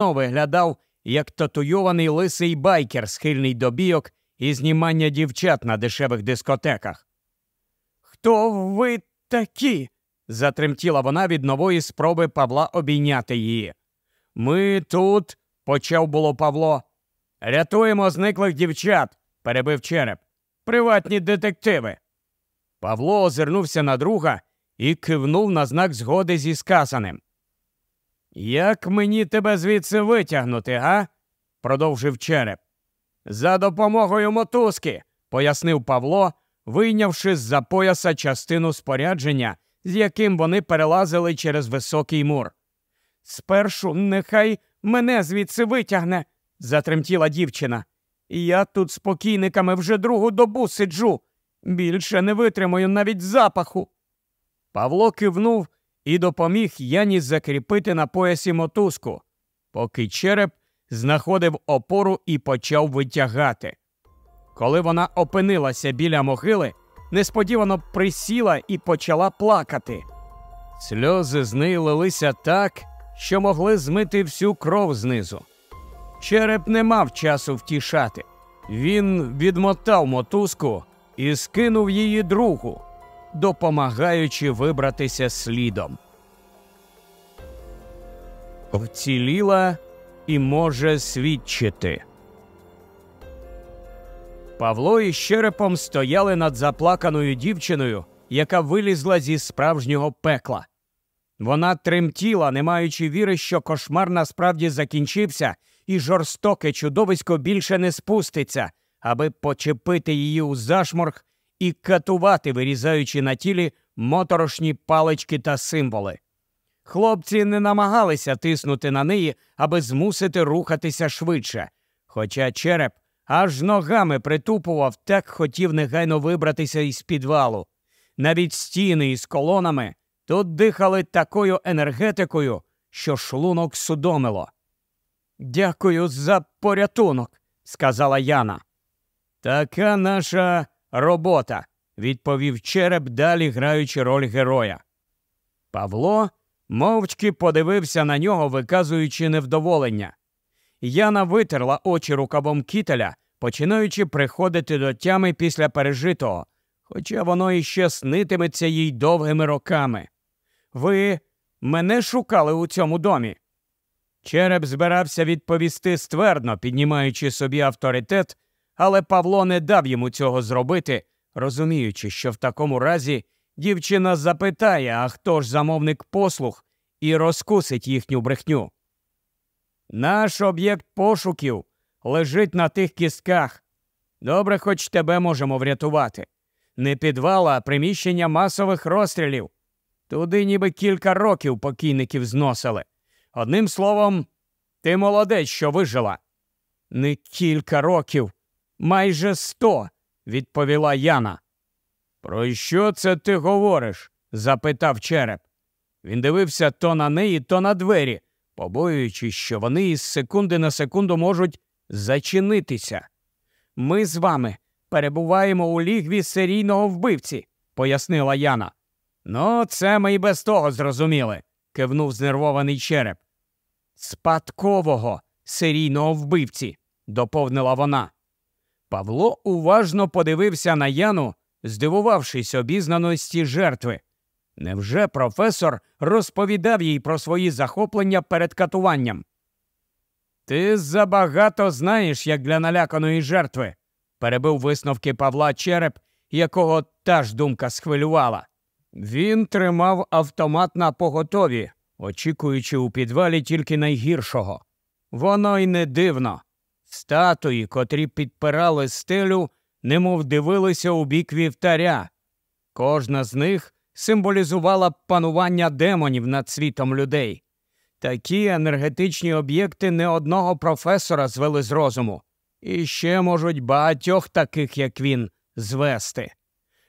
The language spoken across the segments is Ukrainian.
виглядав як татуйований лисий байкер, схильний до бійок і знімання дівчат на дешевих дискотеках. Хто ви такі? затремтіла вона від нової спроби Павла обійняти її. Ми тут, почав було Павло. Рятуємо зниклих дівчат, перебив череп. Приватні детективи. Павло озирнувся на друга і кивнув на знак згоди зі сказаним. Як мені тебе звідси витягнути, га? продовжив череп. За допомогою мотузки, пояснив Павло, вийнявши з за пояса частину спорядження, з яким вони перелазили через високий мур. Спершу нехай мене звідси витягне, затремтіла дівчина. Я тут з покійниками вже другу добу сиджу. Більше не витримаю навіть запаху. Павло кивнув і допоміг Яні закріпити на поясі мотузку, поки череп знаходив опору і почав витягати. Коли вона опинилася біля могили, несподівано присіла і почала плакати. Сльози з неї лилися так, що могли змити всю кров знизу. Череп не мав часу втішати. Він відмотав мотузку і скинув її другу, допомагаючи вибратися слідом. Вціліла і може свідчити. Павло із черепом стояли над заплаканою дівчиною, яка вилізла зі справжнього пекла. Вона тремтіла, не маючи віри, що кошмар насправді закінчився, і жорстоке чудовисько більше не спуститься, аби почепити її у зашморг і катувати, вирізаючи на тілі моторошні палички та символи. Хлопці не намагалися тиснути на неї, аби змусити рухатися швидше, хоча череп аж ногами притупував, так хотів негайно вибратися із підвалу. Навіть стіни із колонами тут дихали такою енергетикою, що шлунок судомило. Дякую за порятунок, сказала Яна. Така наша робота, відповів череп, далі граючи роль героя. Павло мовчки подивився на нього, виказуючи невдоволення. Яна витерла очі рукавом кітеля, починаючи приходити до тями після пережитого, хоча воно іще снитиметься їй довгими роками. Ви мене шукали у цьому домі. Череп збирався відповісти ствердно, піднімаючи собі авторитет, але Павло не дав йому цього зробити, розуміючи, що в такому разі дівчина запитає, а хто ж замовник послуг, і розкусить їхню брехню. Наш об'єкт пошуків лежить на тих кістках. Добре, хоч тебе можемо врятувати. Не підвал, а приміщення масових розстрілів. Туди ніби кілька років покійників зносили. Одним словом, ти молодець, що вижила. Не кілька років, майже сто, відповіла Яна. Про що це ти говориш? запитав череп. Він дивився то на неї, то на двері, побоюючись, що вони із секунди на секунду можуть зачинитися. Ми з вами перебуваємо у лігві серійного вбивці, пояснила Яна. Ну, це ми і без того зрозуміли, кивнув знервований череп. Спадкового серійного вбивці, доповнила вона. Павло уважно подивився на Яну, здивувавшись обізнаності жертви. Невже професор розповідав їй про свої захоплення перед катуванням? Ти забагато знаєш, як для наляканої жертви, перебив висновки Павла череп, якого та ж думка схвилювала. Він тримав автомат на поготові, очікуючи у підвалі тільки найгіршого. Воно й не дивно. Статуї, котрі підпирали стелю, немов дивилися у бік вівтаря. Кожна з них символізувала панування демонів над світом людей. Такі енергетичні об'єкти не одного професора звели з розуму, і ще можуть багатьох таких, як він, звести.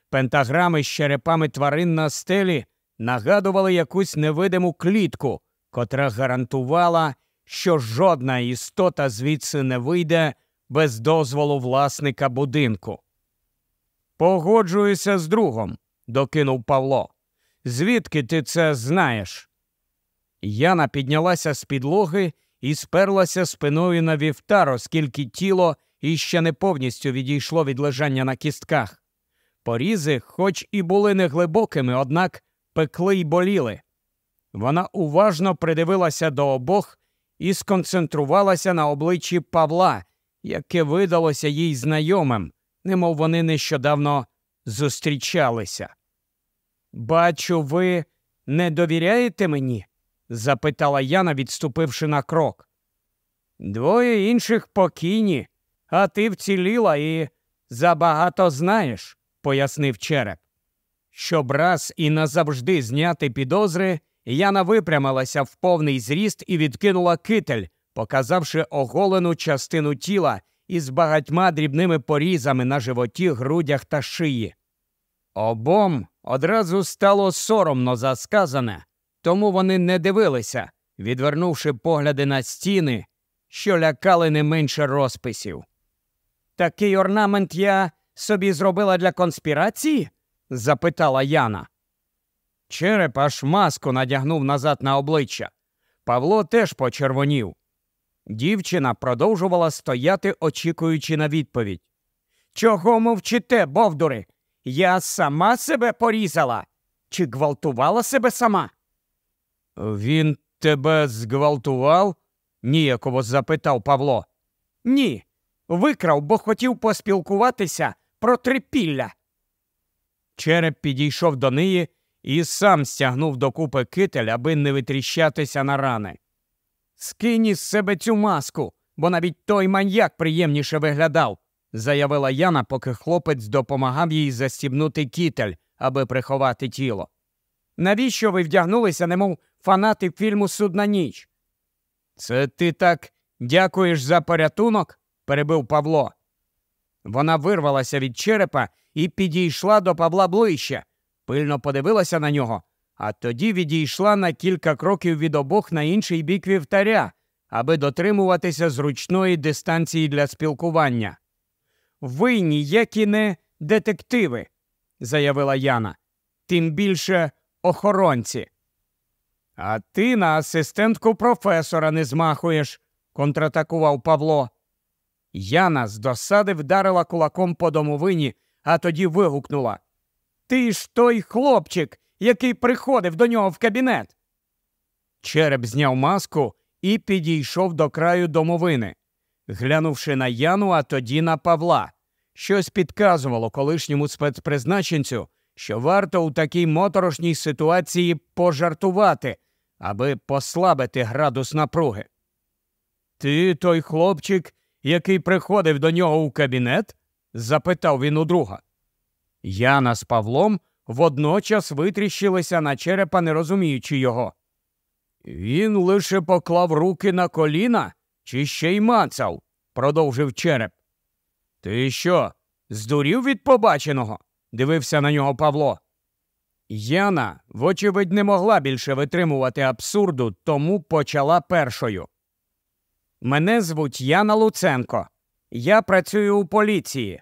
Пентаграми з черепами тварин на стелі нагадували якусь невидиму клітку, котра гарантувала, що жодна істота звідси не вийде без дозволу власника будинку. Погоджуюся з другом, докинув Павло. Звідки ти це знаєш? Яна піднялася з підлоги і сперлася спиною на вівтар, оскільки тіло іще не повністю відійшло від лежання на кістках. Порізи, хоч і були неглибокими, однак пекли й боліли. Вона уважно придивилася до обох і сконцентрувалася на обличчі Павла, яке видалося їй знайомим, немов вони нещодавно зустрічалися. Бачу, ви не довіряєте мені? запитала Яна, відступивши на крок. Двоє інших покійні, а ти вціліла і забагато знаєш, пояснив череп. Щоб раз і назавжди зняти підозри, Яна випрямилася в повний зріст і відкинула китель, показавши оголену частину тіла із багатьма дрібними порізами на животі, грудях та шиї. Обом одразу стало соромно за сказане, тому вони не дивилися, відвернувши погляди на стіни, що лякали не менше розписів. Такий орнамент я собі зробила для конспірації? запитала Яна. Череп аж маску надягнув назад на обличчя. Павло теж почервонів. Дівчина продовжувала стояти, очікуючи на відповідь. Чого мовчите, бовдури? Я сама себе порізала чи гвалтувала себе сама? Він тебе зґвалтував? ніяково запитав Павло. Ні, викрав, бо хотів поспілкуватися про трипілля. Череп підійшов до неї і сам стягнув докупи китель, аби не витріщатися на рани. Скинь із себе цю маску, бо навіть той маньяк приємніше виглядав, заявила Яна, поки хлопець допомагав їй застібнути кітель, аби приховати тіло. Навіщо ви вдягнулися, немов фанати фільму Судна ніч? Це ти так дякуєш за порятунок? перебив Павло. Вона вирвалася від черепа і підійшла до Павла ближче, пильно подивилася на нього, а тоді відійшла на кілька кроків від обох на інший бік вівтаря, аби дотримуватися зручної дистанції для спілкування. Ви ніякі не детективи, заявила Яна, тим більше охоронці. А ти на асистентку професора не змахуєш, контратакував Павло. Яна з досади вдарила кулаком по домовині, а тоді вигукнула Ти ж той хлопчик, який приходив до нього в кабінет. Череп зняв маску і підійшов до краю домовини, глянувши на Яну, а тоді на Павла. Щось підказувало колишньому спецпризначенцю, що варто у такій моторошній ситуації пожартувати, аби послабити градус напруги. Ти той хлопчик, який приходив до нього у кабінет? запитав він у друга. Яна з Павлом водночас витріщилися на черепа, не розуміючи його. Він лише поклав руки на коліна чи ще й мацав, продовжив череп. Ти що, здурів від побаченого? дивився на нього Павло. Яна, вочевидь, не могла більше витримувати абсурду, тому почала першою. Мене звуть Яна Луценко. Я працюю у поліції.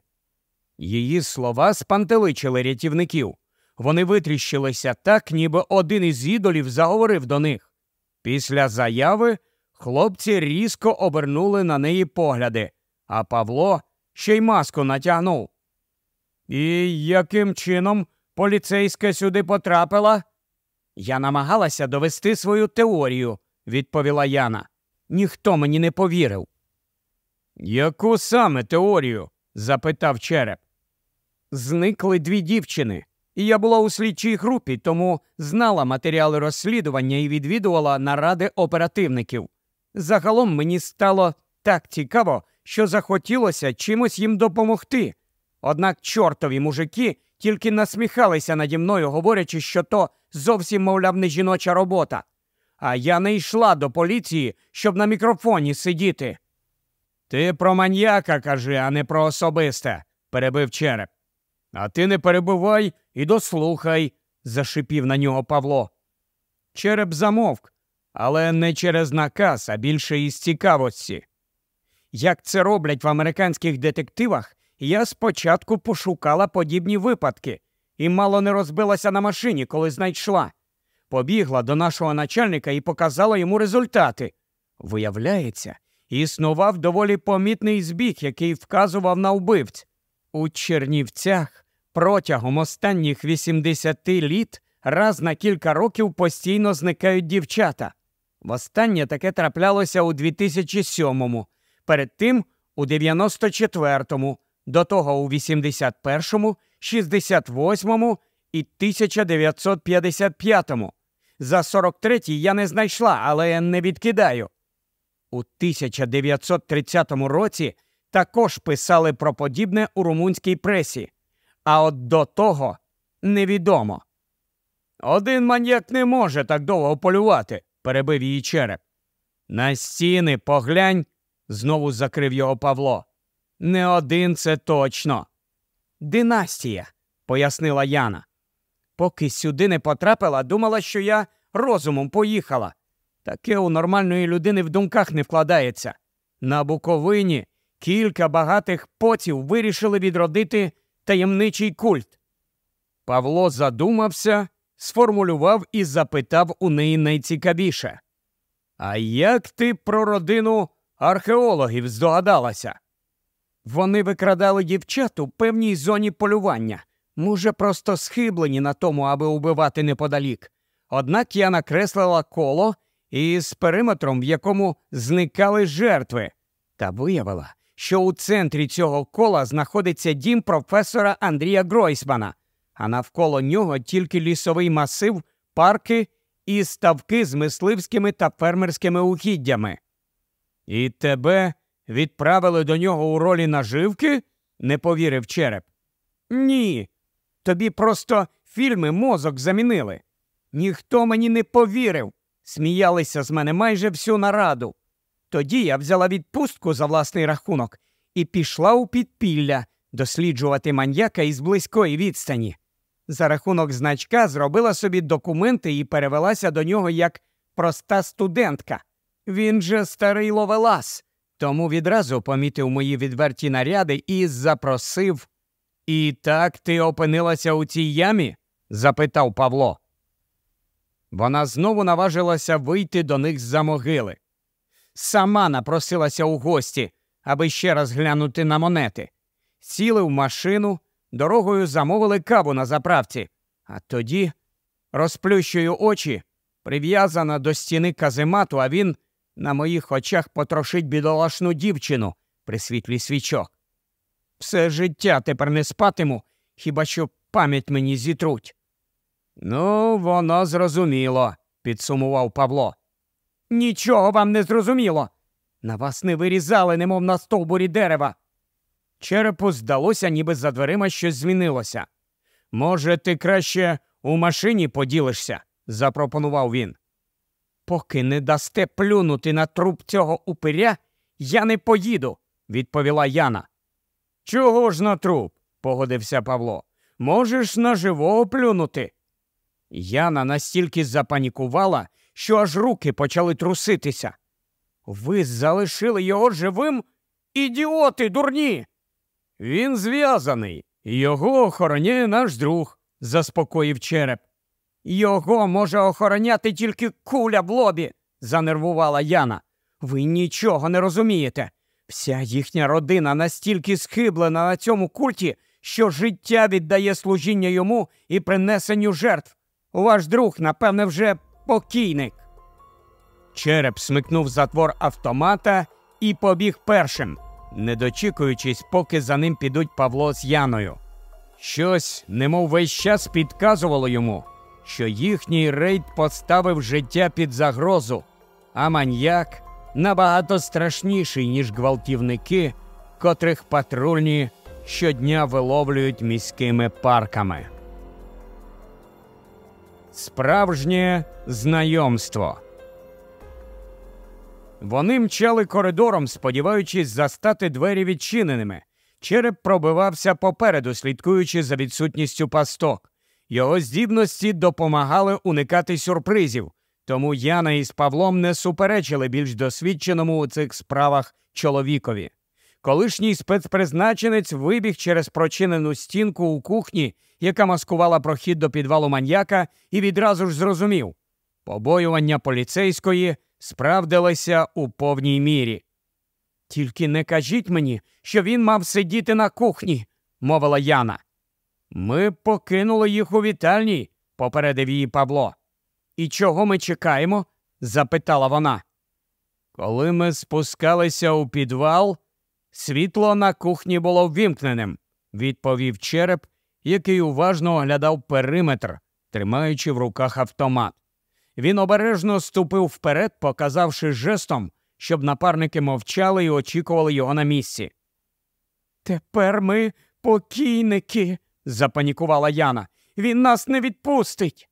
Її слова спантеличили рятівників. Вони витріщилися так, ніби один із ідолів заговорив до них. Після заяви хлопці різко обернули на неї погляди, а Павло ще й маску натягнув. І яким чином поліцейська сюди потрапила? Я намагалася довести свою теорію, відповіла Яна. Ніхто мені не повірив. Яку саме теорію? запитав череп. Зникли дві дівчини, і я була у слідчій групі, тому знала матеріали розслідування і відвідувала наради оперативників. Загалом мені стало так цікаво, що захотілося чимось їм допомогти. Однак чортові мужики тільки насміхалися наді мною, говорячи, що то зовсім, мовляв, не жіноча робота. А я не йшла до поліції, щоб на мікрофоні сидіти. Ти про маньяка кажи, а не про особисте, перебив череп. А ти не перебивай і дослухай, зашипів на нього Павло. Череп замовк, але не через наказ, а більше із цікавості. Як це роблять в американських детективах, я спочатку пошукала подібні випадки і мало не розбилася на машині, коли знайшла. Побігла до нашого начальника і показала йому результати. Виявляється, існував доволі помітний збіг, який вказував на вбивць. У Чернівцях протягом останніх 80 літ раз на кілька років постійно зникають дівчата. Востаннє таке траплялося у 2007-му, перед тим у 94-му, до того у 81-му, 68-му і 1955-му. За 43-й я не знайшла, але не відкидаю. У 1930 році також писали про подібне у румунській пресі, а от до того невідомо. Один маньяк не може так довго полювати, перебив її череп. На стіни поглянь, знову закрив його Павло. Не один це точно. Династія, пояснила Яна. Поки сюди не потрапила, думала, що я розумом поїхала. Таке у нормальної людини в думках не вкладається. На Буковині кілька багатих потів вирішили відродити таємничий культ. Павло задумався, сформулював і запитав у неї найцікавіше. А як ти про родину археологів здогадалася? Вони викрадали дівчат у певній зоні полювання, може, просто схиблені на тому, аби убивати неподалік. Однак я накреслила коло із периметром, в якому зникали жертви, та виявила, що у центрі цього кола знаходиться дім професора Андрія Гройсмана, а навколо нього тільки лісовий масив, парки і ставки з мисливськими та фермерськими угіддями. І тебе відправили до нього у ролі наживки? не повірив череп. Ні. Тобі просто фільми мозок замінили. Ніхто мені не повірив. Сміялися з мене майже всю нараду. Тоді я взяла відпустку за власний рахунок і пішла у підпілля досліджувати маньяка із близької відстані. За рахунок значка зробила собі документи і перевелася до нього як проста студентка. Він же старий ловелас, тому відразу помітив мої відверті наряди і запросив. І так ти опинилася у цій ямі? запитав Павло. Вона знову наважилася вийти до них з за могили. Сама напросилася у гості, аби ще раз глянути на монети. Сіли в машину, дорогою замовили каву на заправці, а тоді розплющую очі, прив'язана до стіни каземату, а він на моїх очах потрошить бідолашну дівчину при світлі свічок. Все життя тепер не спатиму, хіба що пам'ять мені зітруть. Ну, воно зрозуміло, підсумував Павло. Нічого вам не зрозуміло. На вас не вирізали, немов на стовбурі дерева. Черепу здалося, ніби за дверима щось змінилося. Може, ти краще у машині поділишся, запропонував він. Поки не дасте плюнути на труп цього упиря, я не поїду, відповіла Яна. Чого ж на труп? погодився Павло. Можеш на живого плюнути. Яна настільки запанікувала, що аж руки почали труситися. Ви залишили його живим? Ідіоти, дурні. Він зв'язаний, його охороняє наш друг, заспокоїв череп. Його може охороняти тільки куля в лобі, занервувала Яна. Ви нічого не розумієте. Вся їхня родина настільки схиблена на цьому культі, що життя віддає служіння йому і принесенню жертв. Ваш друг, напевне, вже покійник. Череп смикнув затвор автомата і побіг першим, не дочікуючись, поки за ним підуть Павло з Яною. Щось, немов весь час підказувало йому, що їхній рейд поставив життя під загрозу, а маньяк набагато страшніший, ніж гвалтівники, котрих патрульні щодня виловлюють міськими парками. Справжнє знайомство. Вони мчали коридором, сподіваючись застати двері відчиненими. Череп пробивався попереду, слідкуючи за відсутністю пасток. Його здібності допомагали уникати сюрпризів, тому Яна із Павлом не суперечили більш досвідченому у цих справах чоловікові. Колишній спецпризначенець вибіг через прочинену стінку у кухні, яка маскувала прохід до підвалу маньяка, і відразу ж зрозумів побоювання поліцейської справдилися у повній мірі. Тільки не кажіть мені, що він мав сидіти на кухні, мовила Яна. Ми покинули їх у вітальні, попередив її Павло. І чого ми чекаємо? запитала вона. Коли ми спускалися у підвал, світло на кухні було ввімкненим, відповів череп, який уважно оглядав периметр, тримаючи в руках автомат. Він обережно ступив вперед, показавши жестом, щоб напарники мовчали і очікували його на місці. Тепер ми покійники, запанікувала Яна. Він нас не відпустить.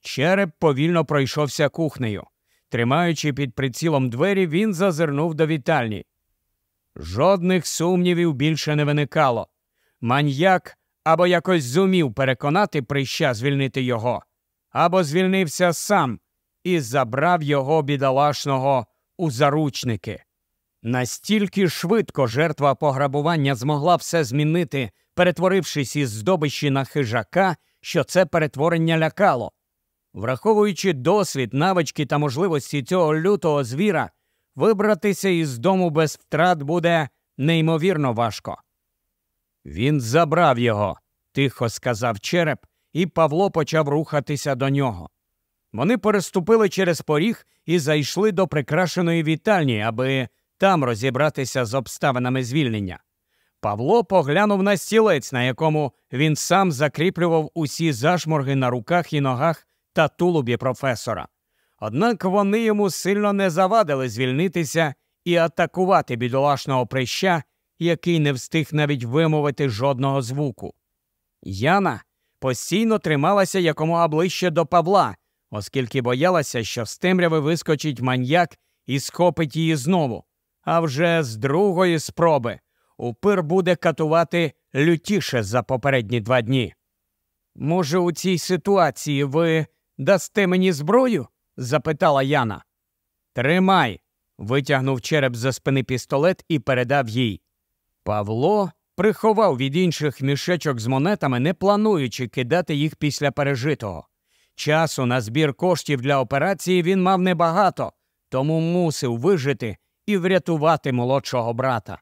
Череп повільно пройшовся кухнею. Тримаючи під прицілом двері, він зазирнув до вітальні. Жодних сумнівів більше не виникало. Маньяк або якось зумів переконати прища звільнити його, або звільнився сам і забрав його бідолашного у заручники. Настільки швидко жертва пограбування змогла все змінити, перетворившись із здобищі на хижака, що це перетворення лякало. Враховуючи досвід, навички та можливості цього лютого звіра, вибратися із дому без втрат буде неймовірно важко. Він забрав його, тихо сказав череп, і Павло почав рухатися до нього. Вони переступили через поріг і зайшли до прикрашеної вітальні, аби там розібратися з обставинами звільнення. Павло поглянув на стілець, на якому він сам закріплював усі зашморги на руках і ногах та тулубі професора. Однак вони йому сильно не завадили звільнитися і атакувати бідолашного прища, який не встиг навіть вимовити жодного звуку. Яна постійно трималася якомога ближче до Павла, оскільки боялася, що з темряви вискочить маньяк і схопить її знову. А вже з другої спроби упир буде катувати лютіше за попередні два дні. Може, у цій ситуації ви дасте мені зброю? запитала Яна. Тримай. витягнув череп за спини пістолет і передав їй. Павло приховав від інших мішечок з монетами, не плануючи кидати їх після пережитого. Часу на збір коштів для операції він мав небагато, тому мусив вижити і врятувати молодшого брата.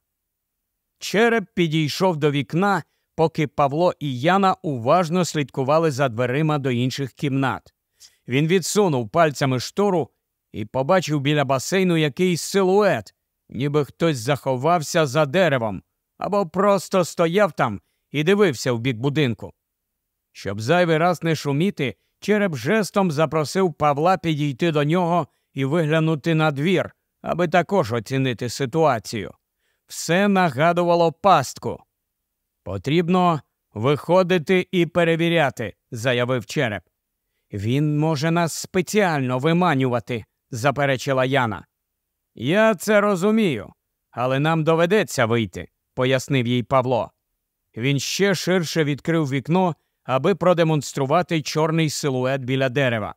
Череп підійшов до вікна, поки Павло і Яна уважно слідкували за дверима до інших кімнат. Він відсунув пальцями штору і побачив біля басейну якийсь силует, ніби хтось заховався за деревом або просто стояв там і дивився в бік будинку. Щоб зайвий раз не шуміти, череп жестом запросив Павла підійти до нього і виглянути на двір, аби також оцінити ситуацію. Все нагадувало пастку. Потрібно виходити і перевіряти, заявив череп. Він може нас спеціально виманювати, заперечила Яна. Я це розумію, але нам доведеться вийти, пояснив їй Павло. Він ще ширше відкрив вікно, аби продемонструвати чорний силует біля дерева.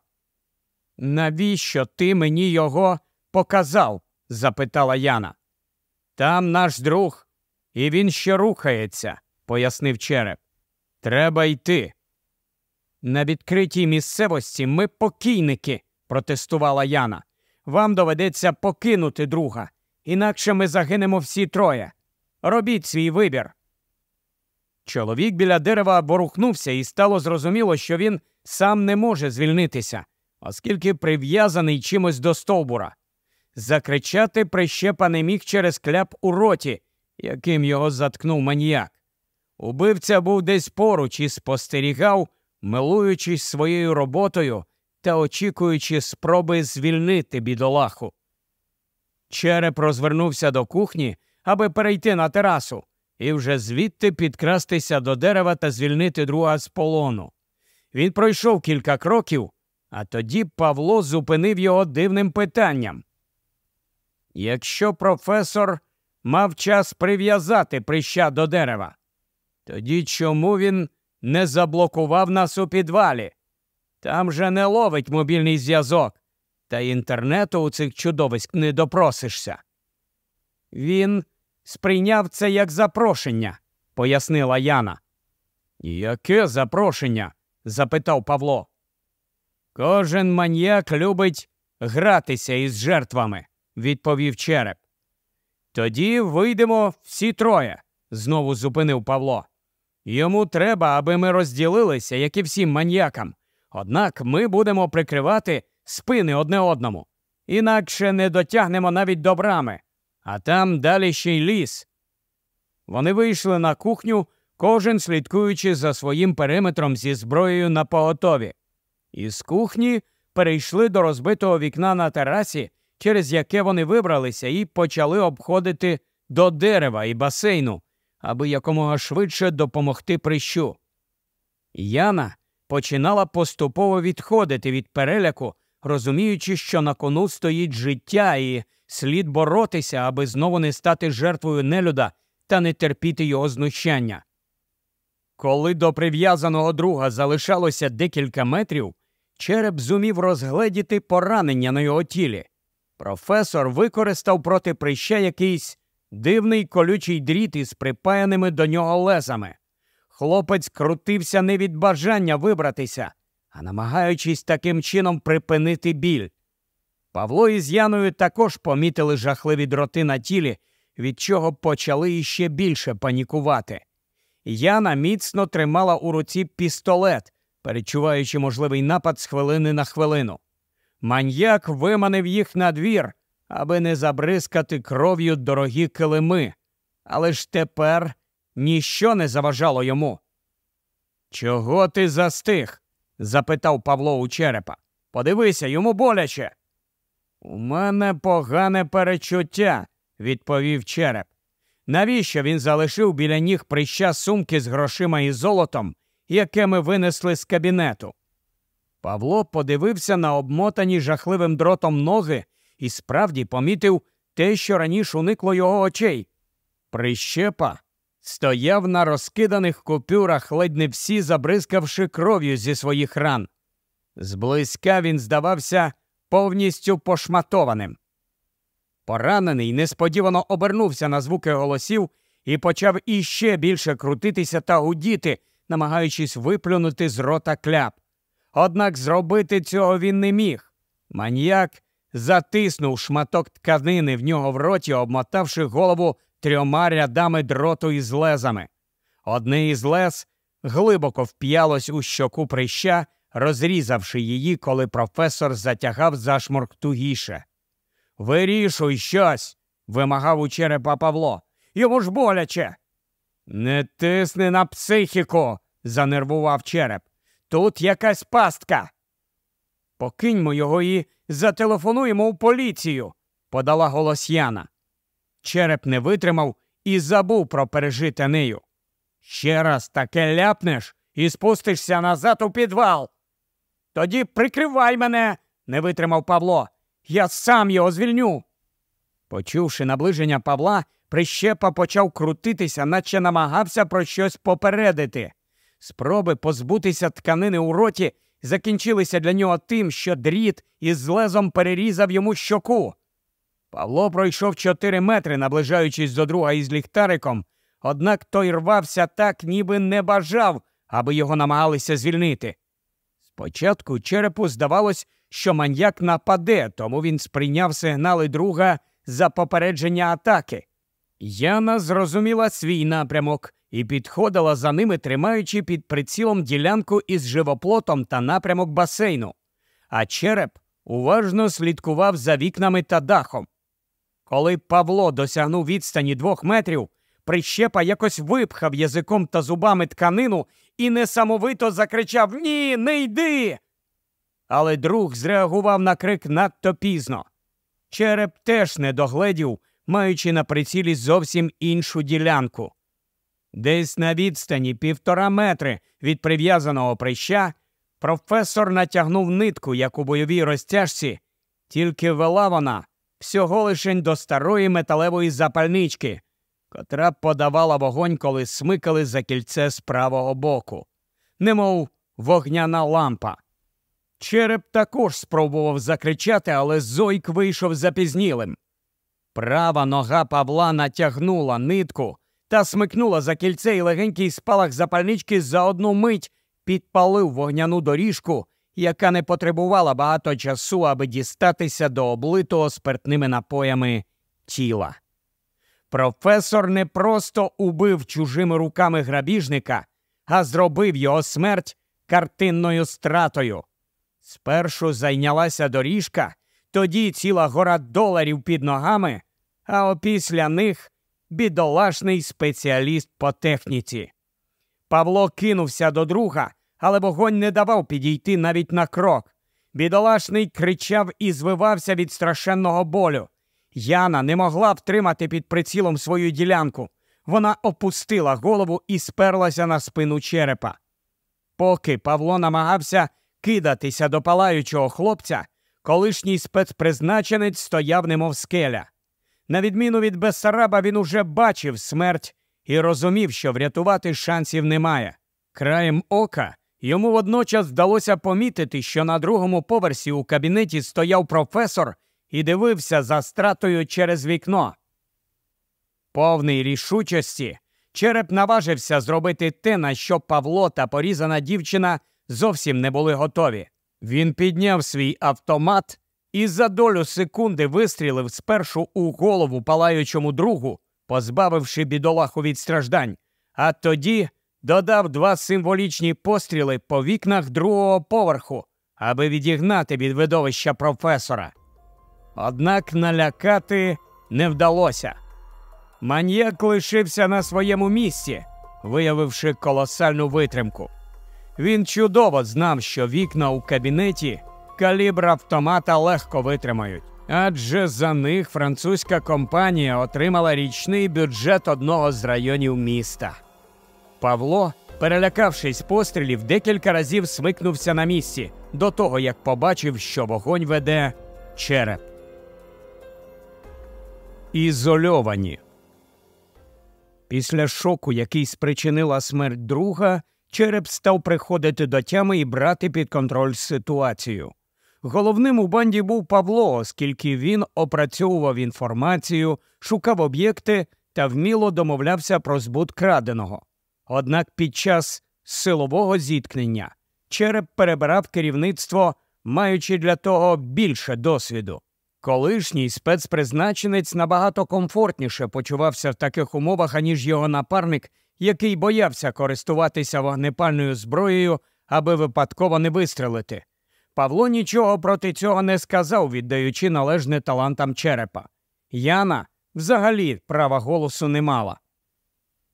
Навіщо ти мені його показав? запитала Яна. Там наш друг, і він ще рухається, пояснив череп. Треба йти. На відкритій місцевості ми покійники, протестувала Яна. Вам доведеться покинути друга, інакше ми загинемо всі троє. Робіть свій вибір. Чоловік біля дерева ворухнувся, і стало зрозуміло, що він сам не може звільнитися, оскільки прив'язаний чимось до стовбура. Закричати прищепа не міг через кляп у роті, яким його заткнув маніяк. Убивця був десь поруч і спостерігав, милуючись своєю роботою та очікуючи спроби звільнити бідолаху. Череп розвернувся до кухні, аби перейти на терасу, і вже звідти підкрастися до дерева та звільнити друга з полону. Він пройшов кілька кроків, а тоді Павло зупинив його дивним питанням. Якщо професор мав час прив'язати прища до дерева, тоді чому він не заблокував нас у підвалі? Там же не ловить мобільний зв'язок, та інтернету у цих чудовиськ не допросишся. Він сприйняв це як запрошення, пояснила Яна. Яке запрошення? запитав Павло. Кожен маньяк любить гратися із жертвами, відповів череп. Тоді вийдемо всі троє, знову зупинив Павло. Йому треба, аби ми розділилися, як і всім маньякам. Однак ми будемо прикривати спини одне одному. Інакше не дотягнемо навіть до брами, а там далі ще й ліс. Вони вийшли на кухню, кожен слідкуючи за своїм периметром зі зброєю на поготові. Із кухні перейшли до розбитого вікна на терасі, через яке вони вибралися, і почали обходити до дерева і басейну, аби якомога швидше допомогти прищу. Яна починала поступово відходити від переляку, розуміючи, що на кону стоїть життя і слід боротися, аби знову не стати жертвою нелюда та не терпіти його знущання. Коли до прив'язаного друга залишалося декілька метрів, череп зумів розгледіти поранення на його тілі. Професор використав проти прища якийсь дивний колючий дріт із припаяними до нього лезами. Хлопець крутився не від бажання вибратися, а намагаючись таким чином припинити біль. Павло із Яною також помітили жахливі дроти на тілі, від чого почали іще більше панікувати. Яна міцно тримала у руці пістолет, перечуваючи можливий напад з хвилини на хвилину. Маньяк виманив їх на двір, аби не забризкати кров'ю дорогі килими, але ж тепер ніщо не заважало йому. Чого ти застиг? запитав Павло у черепа. Подивися, йому боляче. У мене погане перечуття, відповів череп. Навіщо він залишив біля ніг прища сумки з грошима і золотом, яке ми винесли з кабінету? Павло подивився на обмотані жахливим дротом ноги і справді помітив те, що раніше уникло його очей. Прищепа стояв на розкиданих купюрах, ледь не всі забризкавши кров'ю зі своїх ран. Зблизька він здавався повністю пошматованим. Поранений несподівано обернувся на звуки голосів і почав іще більше крутитися та гудіти, намагаючись виплюнути з рота кляп. Однак зробити цього він не міг. Маньяк затиснув шматок тканини в нього в роті, обмотавши голову трьома рядами дроту із лезами. Одне із лез глибоко вп'ялось у щоку прища, розрізавши її, коли професор затягав зашморк тугіше. Вирішуй щось, вимагав у черепа Павло. Йому ж боляче. Не тисни на психіку, занервував череп. Тут якась пастка. Покиньмо його і зателефонуємо у поліцію, подала голос Яна. Череп не витримав і забув про пережите нею. Ще раз таке ляпнеш і спустишся назад у підвал. Тоді прикривай мене, не витримав Павло. Я сам його звільню. Почувши наближення Павла, прищепа почав крутитися, наче намагався про щось попередити. Спроби позбутися тканини у роті закінчилися для нього тим, що дріт із лезом перерізав йому щоку. Павло пройшов чотири метри, наближаючись до друга із ліхтариком, однак той рвався так, ніби не бажав, аби його намагалися звільнити. Спочатку черепу здавалось, що маньяк нападе, тому він сприйняв сигнали друга за попередження атаки. Яна зрозуміла свій напрямок і підходила за ними, тримаючи під прицілом ділянку із живоплотом та напрямок басейну, а череп уважно слідкував за вікнами та дахом. Коли Павло досягнув відстані двох метрів, прищепа якось випхав язиком та зубами тканину і несамовито закричав Ні, не йди. Але друг зреагував на крик надто пізно. Череп теж не догледів, маючи на прицілі зовсім іншу ділянку. Десь на відстані півтора метри від прив'язаного прища професор натягнув нитку, як у бойовій розтяжці, тільки вела вона всього лишень до старої металевої запальнички, котра подавала вогонь, коли смикали за кільце з правого боку, немов вогняна лампа. Череп також спробував закричати, але зойк вийшов запізнілим. Права нога Павла натягнула нитку та смикнула за кільце і легенький спалах запальнички за одну мить підпалив вогняну доріжку, яка не потребувала багато часу, аби дістатися до облитого спиртними напоями тіла. Професор не просто убив чужими руками грабіжника, а зробив його смерть картинною стратою. Спершу зайнялася доріжка, тоді ціла гора доларів під ногами, а опісля них бідолашний спеціаліст по техніці. Павло кинувся до друга, але вогонь не давав підійти навіть на крок. Бідолашний кричав і звивався від страшенного болю. Яна не могла втримати під прицілом свою ділянку. Вона опустила голову і сперлася на спину черепа. Поки Павло намагався кидатися до палаючого хлопця, колишній спецпризначенець стояв, немов скеля. На відміну від Бессараба, він уже бачив смерть і розумів, що врятувати шансів немає. Краєм ока йому водночас вдалося помітити, що на другому поверсі у кабінеті стояв професор і дивився за стратою через вікно. Повний рішучості череп наважився зробити те, на що Павло та порізана дівчина зовсім не були готові. Він підняв свій автомат і за долю секунди вистрілив спершу у голову палаючому другу, позбавивши бідолаху від страждань, а тоді додав два символічні постріли по вікнах другого поверху, аби відігнати від видовища професора. Однак налякати не вдалося. Маньяк лишився на своєму місці, виявивши колосальну витримку. Він чудово знав, що вікна у кабінеті калібр автомата легко витримають, адже за них французька компанія отримала річний бюджет одного з районів міста. Павло, перелякавшись пострілів, декілька разів смикнувся на місці до того, як побачив, що вогонь веде череп. Ізольовані. Після шоку, який спричинила смерть друга, череп став приходити до тями і брати під контроль ситуацію. Головним у банді був Павло, оскільки він опрацьовував інформацію, шукав об'єкти та вміло домовлявся про збут краденого. Однак під час силового зіткнення череп перебирав керівництво, маючи для того більше досвіду. Колишній спецпризначенець набагато комфортніше почувався в таких умовах, аніж його напарник, який боявся користуватися вогнепальною зброєю, аби випадково не вистрелити. Павло нічого проти цього не сказав, віддаючи належне талантам черепа. Яна взагалі права голосу не мала.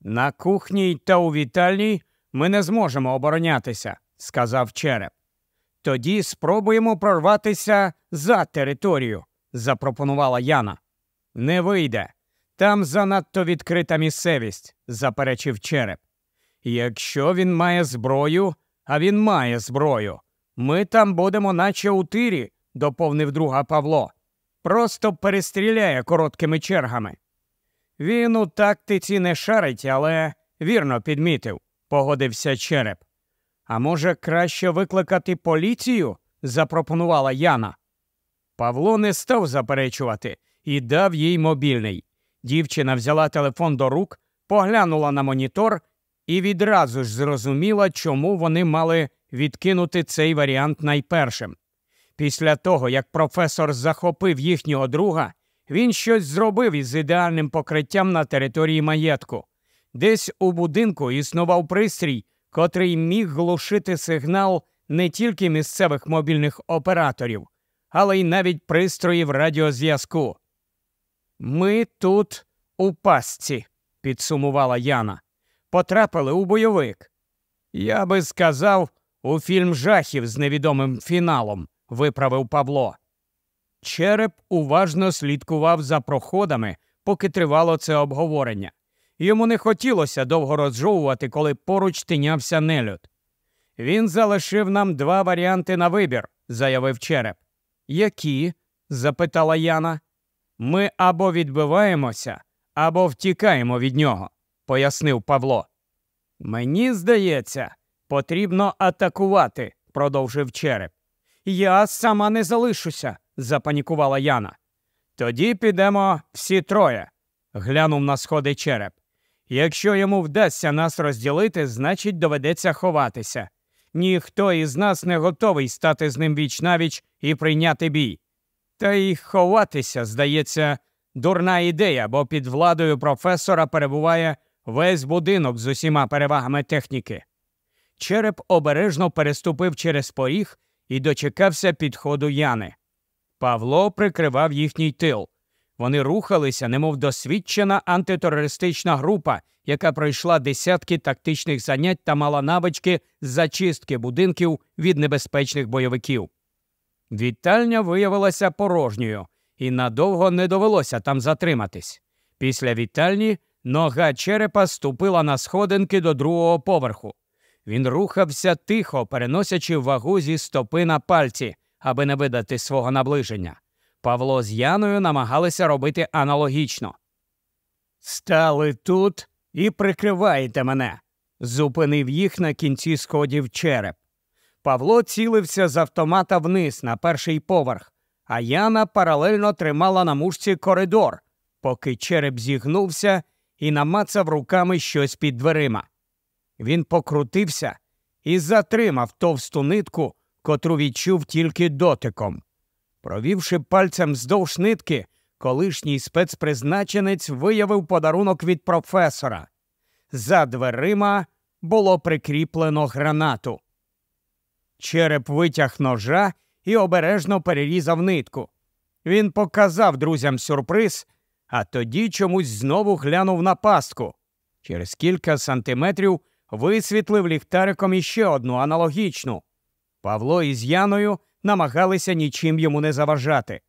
На кухні та у вітальні ми не зможемо оборонятися, сказав череп. Тоді спробуємо прорватися за територію, запропонувала Яна. Не вийде. Там занадто відкрита місцевість, заперечив череп. Якщо він має зброю, а він має зброю, ми там будемо, наче у тирі, доповнив друга Павло. Просто перестріляє короткими чергами. Він у тактиці не шарить, але вірно підмітив, погодився череп. А може, краще викликати поліцію? запропонувала Яна. Павло не став заперечувати і дав їй мобільний. Дівчина взяла телефон до рук, поглянула на монітор і відразу ж зрозуміла, чому вони мали відкинути цей варіант найпершим. Після того, як професор захопив їхнього друга, він щось зробив із ідеальним покриттям на території маєтку. Десь у будинку існував пристрій, котрий міг глушити сигнал не тільки місцевих мобільних операторів, але й навіть пристроїв радіозв'язку. Ми тут у пастці, підсумувала Яна. Потрапили у бойовик. Я би сказав, у фільм жахів з невідомим фіналом, виправив Павло. Череп уважно слідкував за проходами, поки тривало це обговорення. Йому не хотілося довго розжовувати, коли поруч тинявся нелюд. Він залишив нам два варіанти на вибір, заявив череп. Які? запитала Яна. Ми або відбиваємося, або втікаємо від нього, пояснив Павло. Мені здається, потрібно атакувати, продовжив череп. Я сама не залишуся, запанікувала Яна. Тоді підемо всі троє, глянув на сходи череп. Якщо йому вдасться нас розділити, значить доведеться ховатися. Ніхто із нас не готовий стати з ним віч навіч і прийняти бій. Та й ховатися, здається, дурна ідея, бо під владою професора перебуває весь будинок з усіма перевагами техніки. Череп обережно переступив через поріг і дочекався підходу Яни. Павло прикривав їхній тил. Вони рухалися, немов досвідчена антитерористична група, яка пройшла десятки тактичних занять та мала навички зачистки будинків від небезпечних бойовиків. Вітальня виявилася порожньою, і надовго не довелося там затриматись. Після вітальні нога черепа ступила на сходинки до другого поверху. Він рухався тихо, переносячи вагу зі стопи на пальці, аби не видати свого наближення. Павло з Яною намагалися робити аналогічно. Стали тут і прикриваєте мене, зупинив їх на кінці сходів череп. Павло цілився з автомата вниз на перший поверх, а Яна паралельно тримала на мушці коридор, поки череп зігнувся і намацав руками щось під дверима. Він покрутився і затримав товсту нитку, котру відчув тільки дотиком. Провівши пальцем вздовж нитки, колишній спецпризначенець виявив подарунок від професора. За дверима було прикріплено гранату. Череп витяг ножа і обережно перерізав нитку. Він показав друзям сюрприз, а тоді чомусь знову глянув на пастку. Через кілька сантиметрів висвітлив ліхтариком іще одну аналогічну. Павло із Яною намагалися нічим йому не заважати.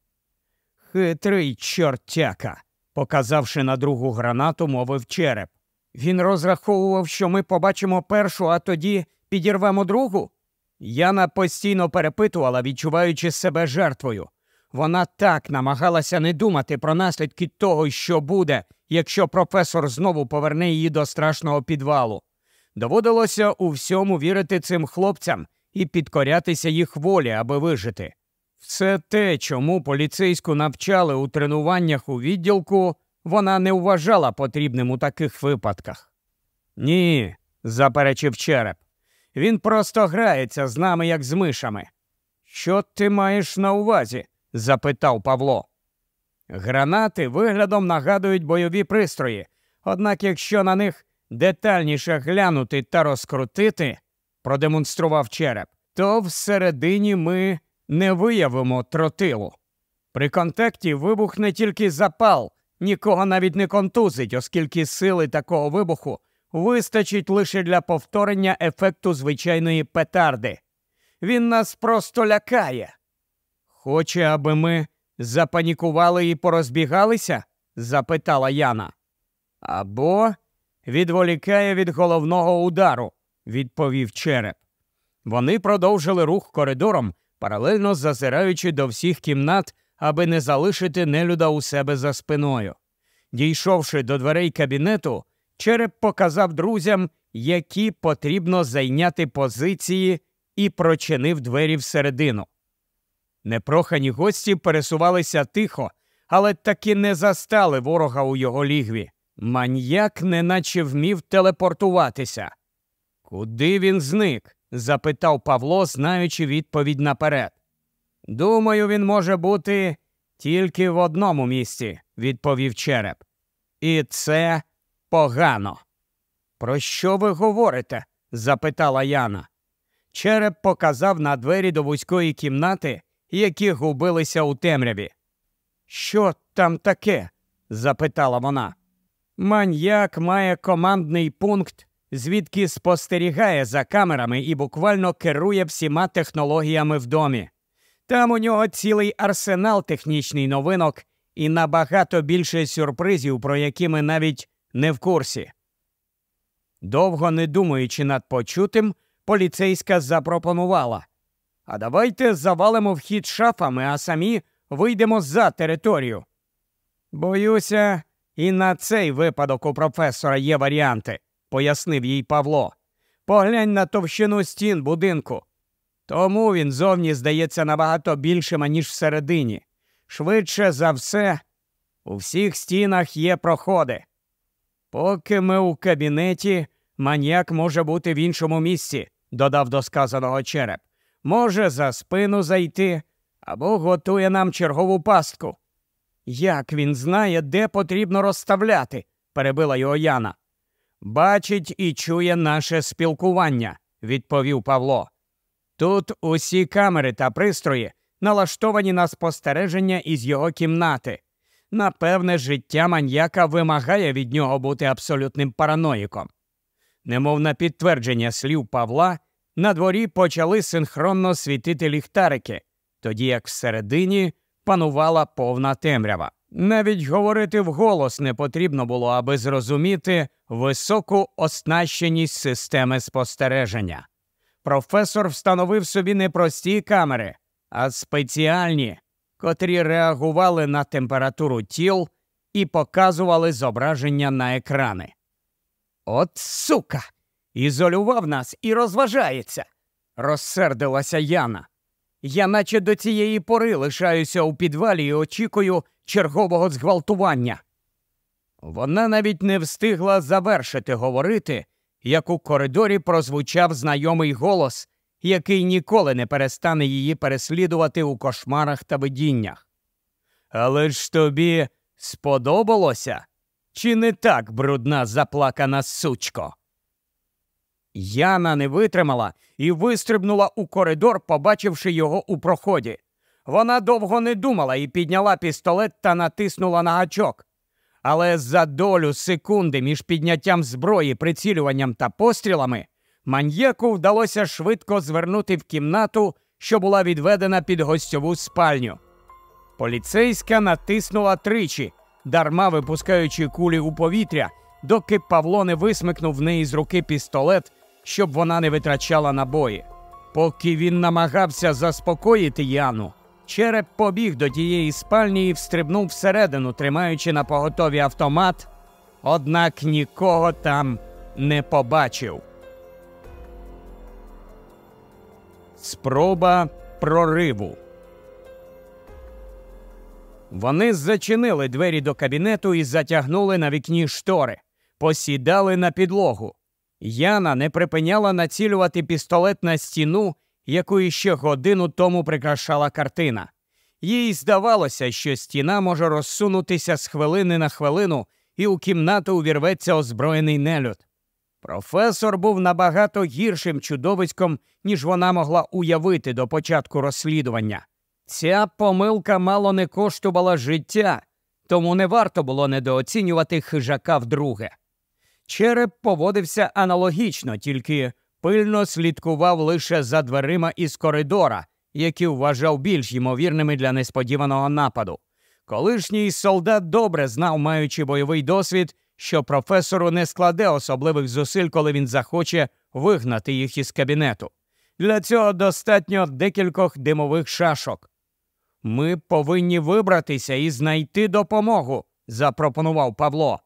Хитрий чортяка, показавши на другу гранату, мовив череп. Він розраховував, що ми побачимо першу, а тоді підірвемо другу. Яна постійно перепитувала, відчуваючи себе жертвою. Вона так намагалася не думати про наслідки того, що буде, якщо професор знову поверне її до страшного підвалу. Доводилося у всьому вірити цим хлопцям і підкорятися їх волі, аби вижити. Все те, чому поліцейську навчали у тренуваннях у відділку, вона не вважала потрібним у таких випадках. Ні, заперечив череп. Він просто грається з нами, як з мишами. Що ти маєш на увазі? запитав Павло. Гранати виглядом нагадують бойові пристрої, однак якщо на них детальніше глянути та розкрутити, продемонстрував череп, то всередині ми не виявимо тротилу. При контакті вибухне тільки запал, нікого навіть не контузить, оскільки сили такого вибуху вистачить лише для повторення ефекту звичайної петарди. Він нас просто лякає. Хоче, аби ми запанікували і порозбігалися? запитала Яна. Або відволікає від головного удару, відповів череп. Вони продовжили рух коридором, паралельно зазираючи до всіх кімнат, аби не залишити нелюда у себе за спиною. Дійшовши до дверей кабінету, череп показав друзям, які потрібно зайняти позиції, і прочинив двері всередину. Непрохані гості пересувалися тихо, але таки не застали ворога у його лігві. Маньяк неначе вмів телепортуватися. Куди він зник? Запитав Павло, знаючи відповідь наперед. Думаю, він може бути тільки в одному місці, відповів череп. І це погано. Про що ви говорите? запитала Яна. Череп показав на двері до вузької кімнати, які губилися у темряві. Що там таке? запитала вона. Маньяк має командний пункт, звідки спостерігає за камерами і буквально керує всіма технологіями в домі. Там у нього цілий арсенал технічний новинок і набагато більше сюрпризів, про які ми навіть не в курсі. Довго не думаючи над почутим, поліцейська запропонувала. А давайте завалимо вхід шафами, а самі вийдемо за територію. Боюся, і на цей випадок у професора є варіанти, пояснив їй Павло. Поглянь на товщину стін будинку. Тому він зовні здається набагато більшим, ніж всередині. Швидше за все, у всіх стінах є проходи. Поки ми у кабінеті, маньяк може бути в іншому місці, додав до сказаного череп. Може, за спину зайти або готує нам чергову пастку. Як він знає, де потрібно розставляти, перебила його Яна. Бачить і чує наше спілкування, відповів Павло. Тут усі камери та пристрої налаштовані на спостереження із його кімнати. Напевне, життя маньяка вимагає від нього бути абсолютним параноїком. Немов на підтвердження слів Павла, на дворі почали синхронно світити ліхтарики, тоді як всередині панувала повна темрява. Навіть говорити вголос не потрібно було, аби зрозуміти високу оснащеність системи спостереження. Професор встановив собі не прості камери, а спеціальні, котрі реагували на температуру тіл і показували зображення на екрани. От сука! Ізолював нас і розважається, розсердилася Яна. Я наче до цієї пори лишаюся у підвалі і очікую чергового зґвалтування. Вона навіть не встигла завершити говорити, як у коридорі прозвучав знайомий голос, який ніколи не перестане її переслідувати у кошмарах та видіннях. Але ж тобі сподобалося? Чи не так брудна заплакана сучко? Яна не витримала і вистрибнула у коридор, побачивши його у проході. Вона довго не думала і підняла пістолет та натиснула на гачок. Але за долю секунди між підняттям зброї, прицілюванням та пострілами маньєку вдалося швидко звернути в кімнату, що була відведена під гостьову спальню. Поліцейська натиснула тричі, дарма випускаючи кулі у повітря, доки Павло не висмикнув в неї з руки пістолет, щоб вона не витрачала набої. Поки він намагався заспокоїти Яну, череп побіг до тієї спальні і встрибнув всередину, тримаючи на поготові автомат, однак нікого там не побачив. Спроба прориву. Вони зачинили двері до кабінету і затягнули на вікні штори, посідали на підлогу. Яна не припиняла націлювати пістолет на стіну, яку іще годину тому прикрашала картина. Їй здавалося, що стіна може розсунутися з хвилини на хвилину, і у кімнату увірветься озброєний нелюд. Професор був набагато гіршим чудовиськом, ніж вона могла уявити до початку розслідування. Ця помилка мало не коштувала життя, тому не варто було недооцінювати хижака вдруге. Череп поводився аналогічно, тільки пильно слідкував лише за дверима із коридора, які вважав більш ймовірними для несподіваного нападу. Колишній солдат добре знав, маючи бойовий досвід, що професору не складе особливих зусиль, коли він захоче вигнати їх із кабінету. Для цього достатньо декількох димових шашок. Ми повинні вибратися і знайти допомогу, запропонував Павло.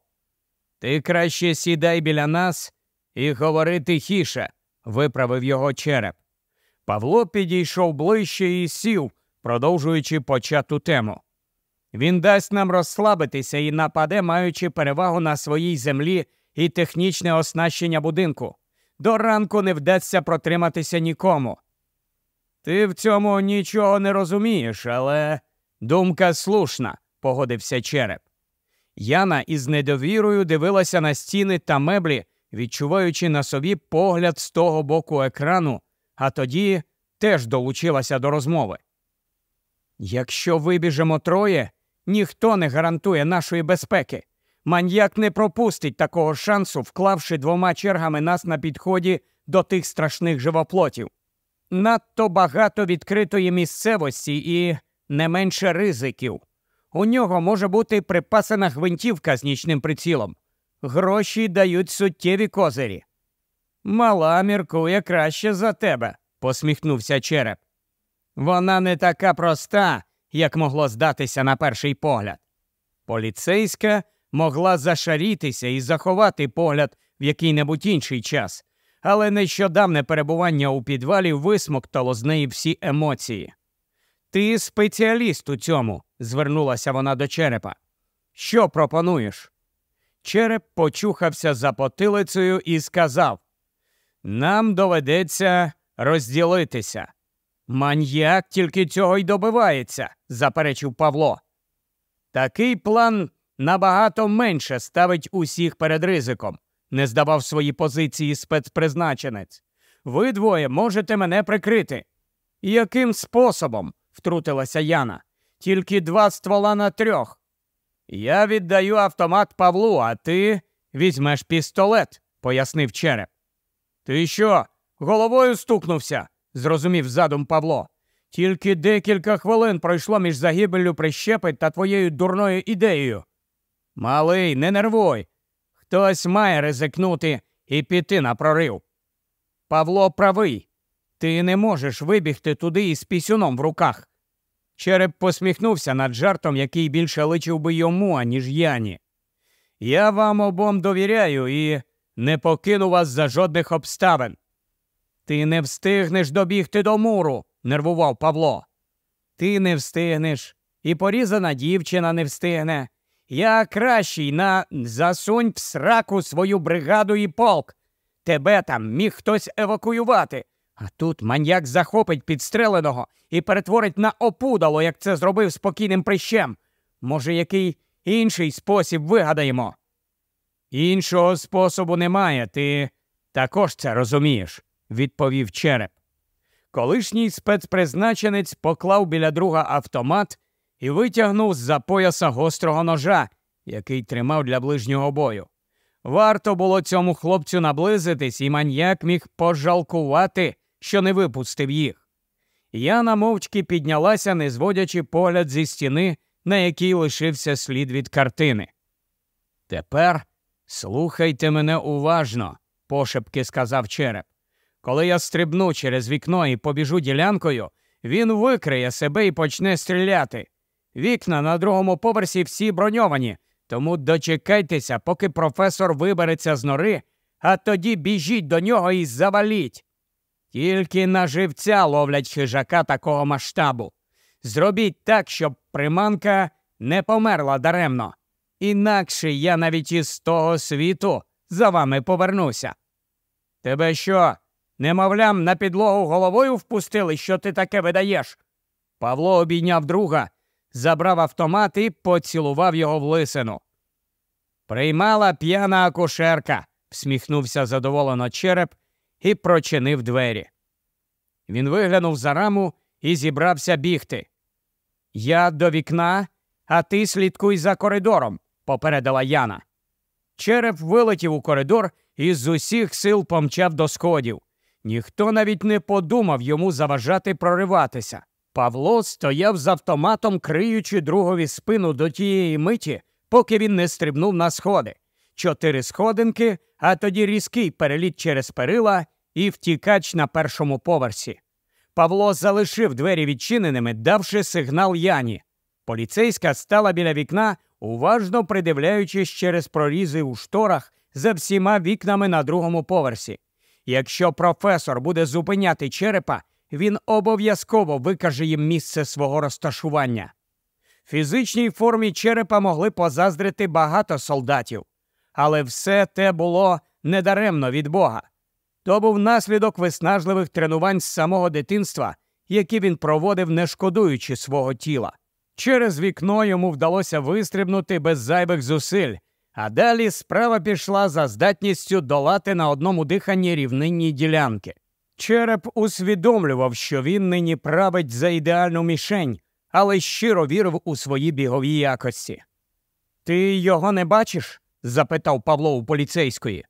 Ти краще сідай біля нас і говори тихіше, виправив його череп. Павло підійшов ближче і сів, продовжуючи почату тему. Він дасть нам розслабитися і нападе, маючи перевагу на своїй землі і технічне оснащення будинку. До ранку не вдасться протриматися нікому. Ти в цьому нічого не розумієш, але думка слушна, погодився череп. Яна із недовірою дивилася на стіни та меблі, відчуваючи на собі погляд з того боку екрану, а тоді теж долучилася до розмови. Якщо вибіжемо троє, ніхто не гарантує нашої безпеки. Маньяк не пропустить такого шансу, вклавши двома чергами нас на підході до тих страшних живоплотів. Надто багато відкритої місцевості і не менше ризиків. У нього може бути припасена гвинтівка з нічним прицілом. Гроші дають суттєві козирі. Мала міркує краще за тебе, посміхнувся череп. Вона не така проста, як могло здатися на перший погляд. Поліцейська могла зашарітися і заховати погляд в який-небудь інший час, але нещодавне перебування у підвалі висмоктало з неї всі емоції. Ти спеціаліст у цьому, звернулася вона до черепа. Що пропонуєш? Череп почухався за потилицею і сказав нам доведеться розділитися. Маньяк тільки цього й добивається, заперечив Павло. Такий план набагато менше ставить усіх перед ризиком, не здавав свої позиції спецпризначенець. Ви двоє можете мене прикрити. Яким способом? втрутилася Яна. Тільки два ствола на трьох. Я віддаю автомат Павлу, а ти візьмеш пістолет, пояснив череп. Ти що, головою стукнувся? зрозумів задум Павло. Тільки декілька хвилин пройшло між загибеллю прищепи та твоєю дурною ідеєю. Малий, не нервуй. Хтось має ризикнути і піти на прорив. Павло правий. Ти не можеш вибігти туди із пісюном в руках. Череп посміхнувся над жартом, який більше личив би йому, аніж Яні. Я вам обом довіряю і не покину вас за жодних обставин. Ти не встигнеш добігти до муру, нервував Павло. Ти не встигнеш, і порізана дівчина не встигне. Я кращий на засунь в сраку свою бригаду і полк. Тебе там міг хтось евакуювати. А тут маньяк захопить підстреленого і перетворить на опудало, як це зробив спокійним прищем. Може, який інший спосіб вигадаємо? Іншого способу немає, ти також це розумієш, відповів череп. Колишній спецпризначенець поклав біля друга автомат і витягнув з за пояса гострого ножа, який тримав для ближнього бою. Варто було цьому хлопцю наблизитись, і маньяк міг пожалкувати, що не випустив їх. Яна мовчки піднялася, не зводячи погляд зі стіни, на якій лишився слід від картини. Тепер слухайте мене уважно, пошепки сказав череп. Коли я стрибну через вікно і побіжу ділянкою, він викриє себе і почне стріляти. Вікна на другому поверсі всі броньовані, тому дочекайтеся, поки професор вибереться з нори, а тоді біжіть до нього і заваліть. Тільки на живця ловлять хижака такого масштабу. Зробіть так, щоб приманка не померла даремно. Інакше я навіть із того світу за вами повернуся. Тебе що, немовлям, на підлогу головою впустили, що ти таке видаєш? Павло обійняв друга, забрав автомат і поцілував його в лисину. Приймала п'яна акушерка, всміхнувся задоволено череп і прочинив двері. Він виглянув за раму і зібрався бігти. Я до вікна, а ти слідкуй за коридором, попередила Яна. Череп вилетів у коридор і з усіх сил помчав до сходів. Ніхто навіть не подумав йому заважати прориватися. Павло стояв з автоматом, криючи другові спину до тієї миті, поки він не стрибнув на сходи. Чотири сходинки, а тоді різкий переліт через перила і втікач на першому поверсі. Павло залишив двері відчиненими, давши сигнал Яні. Поліцейська стала біля вікна, уважно придивляючись через прорізи у шторах за всіма вікнами на другому поверсі. Якщо професор буде зупиняти черепа, він обов'язково викаже їм місце свого розташування. Фізичній формі черепа могли позаздрити багато солдатів, але все те було недаремно від Бога. То був наслідок виснажливих тренувань з самого дитинства, які він проводив, не шкодуючи свого тіла. Через вікно йому вдалося вистрибнути без зайвих зусиль, а далі справа пішла за здатністю долати на одному диханні рівнинні ділянки. Череп усвідомлював, що він нині править за ідеальну мішень, але щиро вірив у свої бігові якості. Ти його не бачиш? запитав Павло у поліцейської.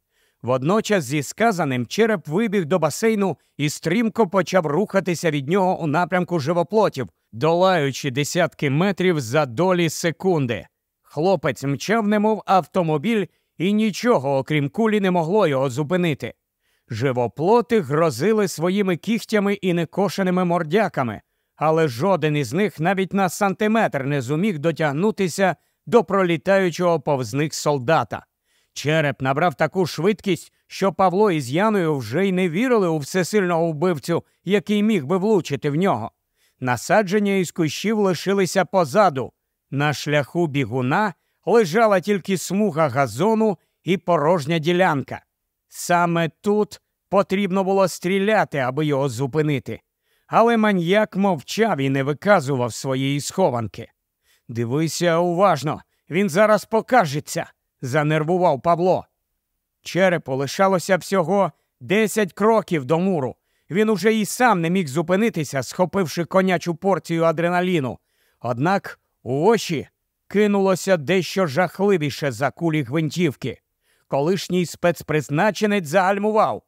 Водночас зі сказаним череп вибіг до басейну і стрімко почав рухатися від нього у напрямку живоплотів, долаючи десятки метрів за долі секунди. Хлопець мчав, немов автомобіль, і нічого, окрім кулі, не могло його зупинити. Живоплоти грозили своїми кігтями і некошеними мордяками, але жоден із них навіть на сантиметр не зуміг дотягнутися до пролітаючого повз них солдата. Череп набрав таку швидкість, що Павло із Яною вже й не вірили у всесильного вбивцю, який міг би влучити в нього. Насадження із кущів лишилися позаду. На шляху бігуна лежала тільки смуга газону і порожня ділянка. Саме тут Потрібно було стріляти, аби його зупинити. Але маньяк мовчав і не виказував своєї схованки. Дивися уважно, він зараз покажеться, занервував Павло. Черепу лишалося всього десять кроків до муру. Він уже і сам не міг зупинитися, схопивши конячу порцію адреналіну. Однак у очі кинулося дещо жахливіше за кулі гвинтівки. Колишній спецпризначенець загальмував.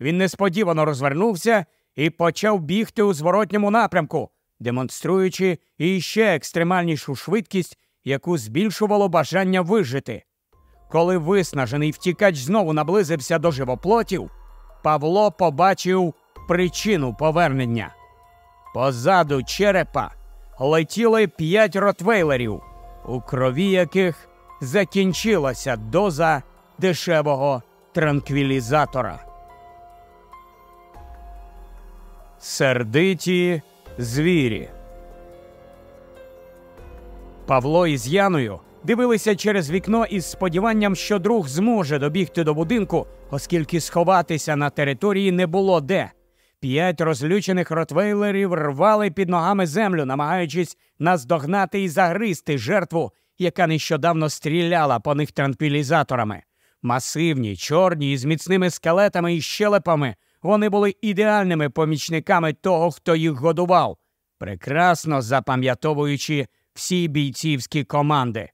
Він несподівано розвернувся і почав бігти у зворотньому напрямку, демонструючи іще екстремальнішу швидкість, яку збільшувало бажання вижити. Коли виснажений втікач знову наблизився до живоплотів, Павло побачив причину повернення. Позаду черепа летіли п'ять ротвейлерів, у крові яких закінчилася доза дешевого транквілізатора. Сердиті звірі. Павло із Яною дивилися через вікно із сподіванням, що друг зможе добігти до будинку, оскільки сховатися на території не було де. П'ять розлючених ротвейлерів рвали під ногами землю, намагаючись наздогнати і загризти жертву, яка нещодавно стріляла по них транквілізаторами. Масивні, чорні із міцними скелетами і щелепами. Вони були ідеальними помічниками того, хто їх годував, прекрасно запам'ятовуючи всі бійцівські команди.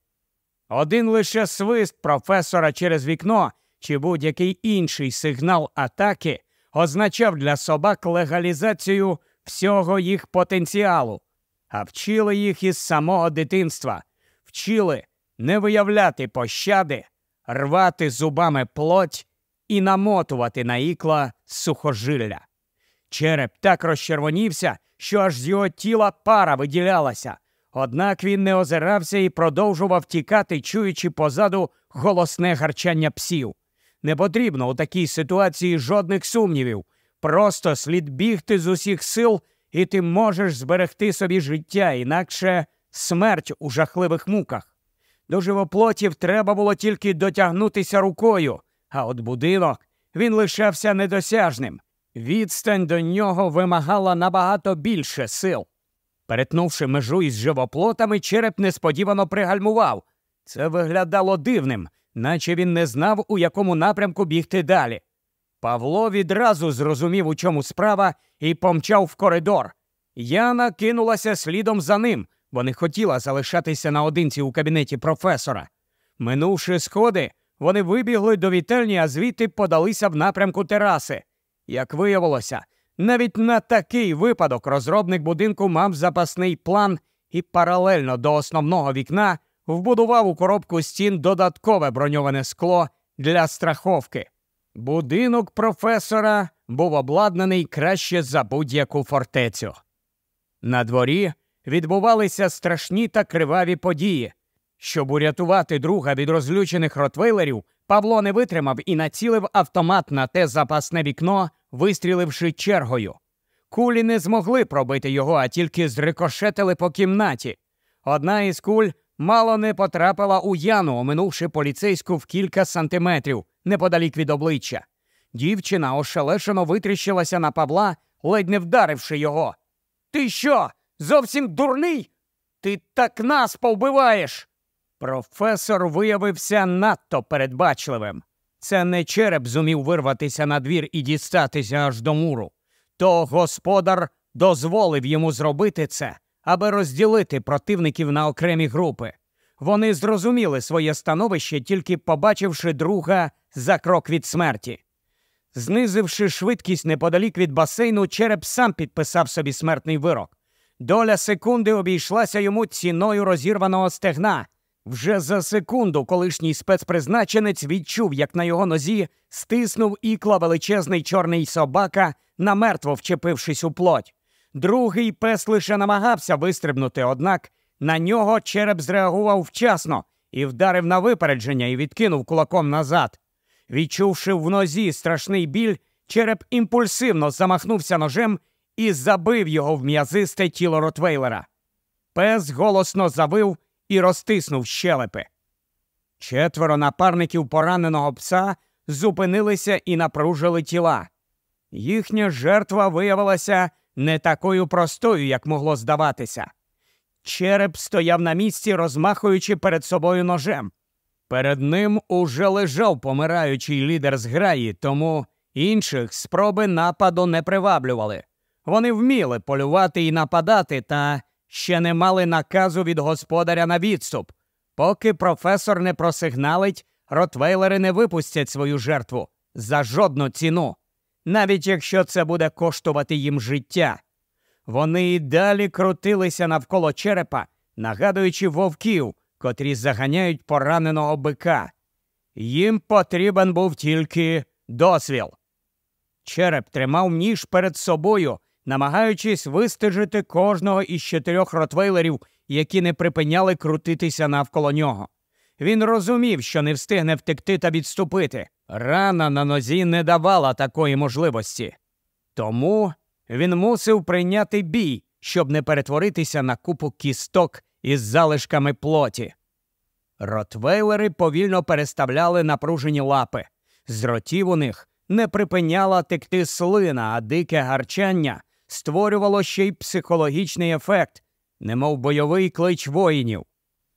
Один лише свист професора через вікно чи будь-який інший сигнал атаки означав для собак легалізацію всього їх потенціалу, а вчили їх із самого дитинства, вчили не виявляти пощади, рвати зубами плоть і намотувати на ікла сухожилля. Череп так розчервонівся, що аж з його тіла пара виділялася. Однак він не озирався і продовжував тікати, чуючи позаду голосне гарчання псів. Не потрібно у такій ситуації жодних сумнівів. Просто слід бігти з усіх сил, і ти можеш зберегти собі життя, інакше смерть у жахливих муках. До живоплотів треба було тільки дотягнутися рукою, а от будинок він лишався недосяжним. Відстань до нього вимагала набагато більше сил. Перетнувши межу із живоплотами, череп несподівано пригальмував. Це виглядало дивним, наче він не знав, у якому напрямку бігти далі. Павло відразу зрозумів, у чому справа, і помчав в коридор. Яна кинулася слідом за ним, бо не хотіла залишатися наодинці у кабінеті професора. Минувши сходи, вони вибігли до вітальні, а звідти подалися в напрямку тераси. Як виявилося, навіть на такий випадок розробник будинку мав запасний план і паралельно до основного вікна вбудував у коробку стін додаткове броньоване скло для страховки. Будинок професора був обладнаний краще за будь-яку фортецю. На дворі відбувалися страшні та криваві події. Щоб урятувати друга від розлючених ротвейлерів, Павло не витримав і націлив автомат на те запасне вікно, вистріливши чергою. Кулі не змогли пробити його, а тільки зрикошетили по кімнаті. Одна із куль мало не потрапила у яну, оминувши поліцейську в кілька сантиметрів неподалік від обличчя. Дівчина ошелешено витріщилася на Павла, ледь не вдаривши його. Ти що? Зовсім дурний? Ти так нас повбиваєш. Професор виявився надто передбачливим. Це не череп зумів вирватися на двір і дістатися аж до муру. То господар дозволив йому зробити це, аби розділити противників на окремі групи. Вони зрозуміли своє становище, тільки побачивши друга за крок від смерті. Знизивши швидкість неподалік від басейну, череп сам підписав собі смертний вирок. Доля секунди обійшлася йому ціною розірваного стегна. Вже за секунду колишній спецпризначенець відчув, як на його нозі стиснув ікла величезний чорний собака, намертво вчепившись у плоть. Другий пес лише намагався вистрибнути, однак на нього череп зреагував вчасно і вдарив на випередження і відкинув кулаком назад. Відчувши в нозі страшний біль, череп імпульсивно замахнувся ножем і забив його в м'язисте тіло Ротвейлера. Пес голосно завив і розтиснув щелепи. Четверо напарників пораненого пса зупинилися і напружили тіла. Їхня жертва виявилася не такою простою, як могло здаватися. Череп стояв на місці, розмахуючи перед собою ножем. Перед ним уже лежав помираючий лідер зграї, тому інших спроби нападу не приваблювали. Вони вміли полювати і нападати, та ще не мали наказу від господаря на відступ. Поки професор не просигналить, ротвейлери не випустять свою жертву за жодну ціну, навіть якщо це буде коштувати їм життя. Вони і далі крутилися навколо черепа, нагадуючи вовків, котрі заганяють пораненого бика. Їм потрібен був тільки досвіл. Череп тримав ніж перед собою, намагаючись вистежити кожного із чотирьох ротвейлерів, які не припиняли крутитися навколо нього. Він розумів, що не встигне втекти та відступити. Рана на нозі не давала такої можливості. Тому він мусив прийняти бій, щоб не перетворитися на купу кісток із залишками плоті. Ротвейлери повільно переставляли напружені лапи. З ротів у них не припиняла текти слина, а дике гарчання створювало ще й психологічний ефект, немов бойовий клич воїнів.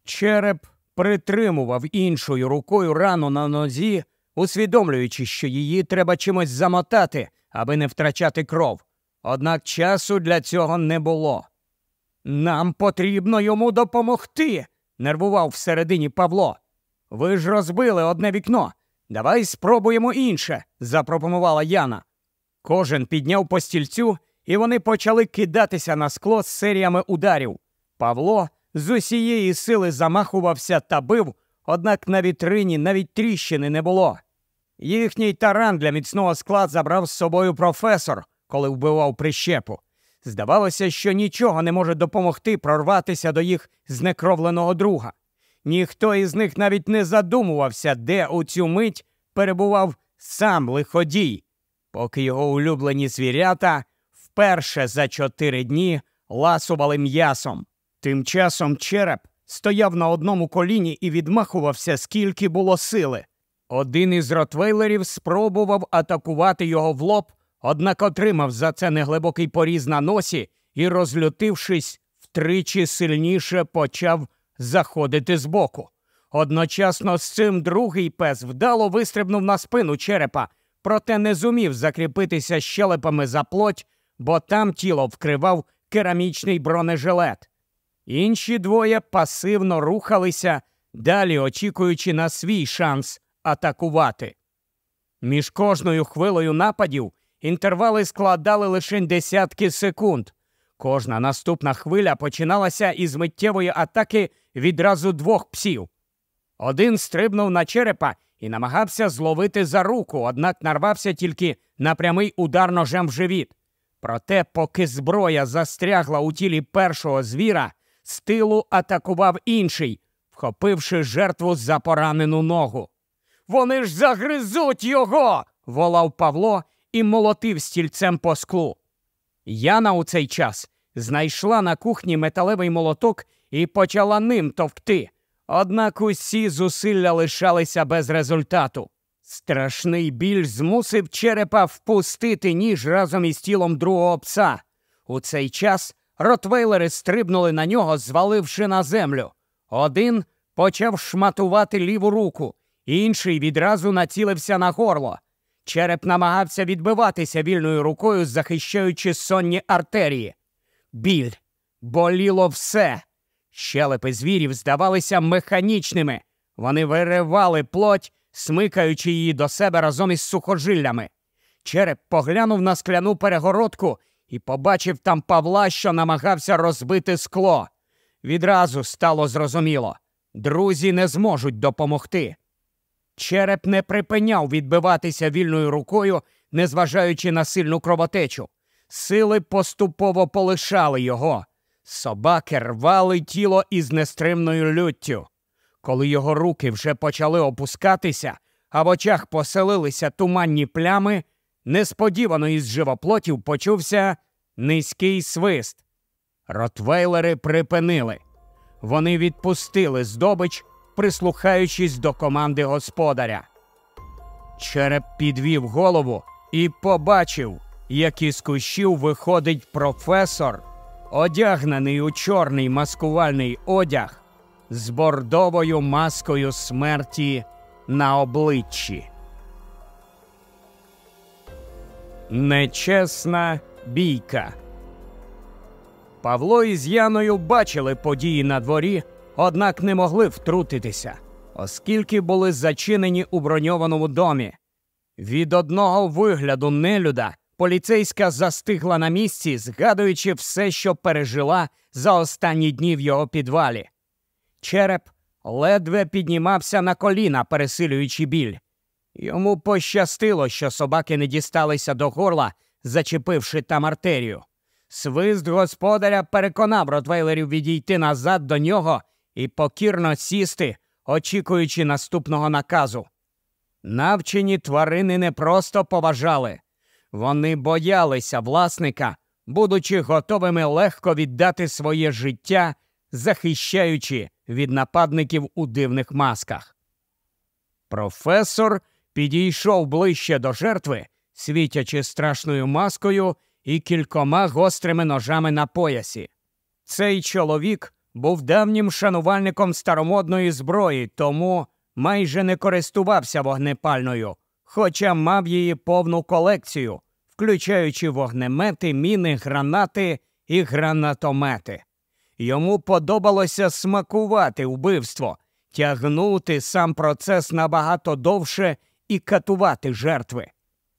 Череп притримував іншою рукою рану на нозі, усвідомлюючи, що її треба чимось замотати, аби не втрачати кров. Однак часу для цього не було. Нам потрібно йому допомогти, нервував всередині Павло. Ви ж розбили одне вікно. Давай спробуємо інше, запропонувала Яна. Кожен підняв по стільцю, і вони почали кидатися на скло з серіями ударів. Павло з усієї сили замахувався та бив, однак на вітрині навіть тріщини не було. Їхній таран для міцного скла забрав з собою професор, коли вбивав прищепу. Здавалося, що нічого не може допомогти прорватися до їх знекровленого друга. Ніхто із них навіть не задумувався, де у цю мить перебував сам лиходій, поки його улюблені звірята вперше за чотири дні ласували м'ясом. Тим часом череп стояв на одному коліні і відмахувався, скільки було сили. Один із ротвейлерів спробував атакувати його в лоб, однак отримав за це неглибокий поріз на носі і, розлютившись, втричі сильніше почав заходити збоку. Одночасно з цим другий пес вдало вистрибнув на спину черепа, проте не зумів закріпитися щелепами за плоть, бо там тіло вкривав керамічний бронежилет. Інші двоє пасивно рухалися, далі очікуючи на свій шанс атакувати. Між кожною хвилею нападів інтервали складали лише десятки секунд. Кожна наступна хвиля починалася із миттєвої атаки відразу двох псів. Один стрибнув на черепа і намагався зловити за руку, однак нарвався тільки на прямий удар ножем в живіт. Проте, поки зброя застрягла у тілі першого звіра, з тилу атакував інший, вхопивши жертву за поранену ногу. Вони ж загризуть його. волав Павло і молотив стільцем по склу. Яна у цей час знайшла на кухні металевий молоток і почала ним товкти. Однак усі зусилля лишалися без результату. Страшний біль змусив черепа впустити ніж разом із тілом другого пса. У цей час ротвейлери стрибнули на нього, зваливши на землю. Один почав шматувати ліву руку, інший відразу націлився на горло. Череп намагався відбиватися вільною рукою, захищаючи сонні артерії. Біль боліло все. Щелепи звірів здавалися механічними. Вони виривали плоть, смикаючи її до себе разом із сухожиллями. Череп поглянув на скляну перегородку і побачив там Павла, що намагався розбити скло. Відразу стало зрозуміло друзі не зможуть допомогти. Череп не припиняв відбиватися вільною рукою, незважаючи на сильну кровотечу. Сили поступово полишали його. Собаки рвали тіло із нестримною люттю. Коли його руки вже почали опускатися, а в очах поселилися туманні плями, несподівано із живоплотів почувся низький свист. Ротвейлери припинили. Вони відпустили здобич, прислухаючись до команди господаря. Череп підвів голову і побачив, як із кущів виходить професор, одягнений у чорний маскувальний одяг з бордовою маскою смерті на обличчі. Нечесна бійка. Павло із Яною бачили події на дворі, однак не могли втрутитися, оскільки були зачинені у броньованому домі. Від одного вигляду нелюда поліцейська застигла на місці, згадуючи все, що пережила за останні дні в його підвалі. Череп ледве піднімався на коліна, пересилюючи біль. Йому пощастило, що собаки не дісталися до горла, зачепивши там артерію. Свист господаря переконав ротвейлерів відійти назад до нього і покірно сісти, очікуючи наступного наказу. Навчені тварини не просто поважали, вони боялися власника, будучи готовими легко віддати своє життя, захищаючи від нападників у дивних масках. Професор підійшов ближче до жертви, світячи страшною маскою і кількома гострими ножами на поясі. Цей чоловік був давнім шанувальником старомодної зброї, тому майже не користувався вогнепальною, хоча мав її повну колекцію, включаючи вогнемети, міни, гранати і гранатомети. Йому подобалося смакувати вбивство, тягнути сам процес набагато довше і катувати жертви.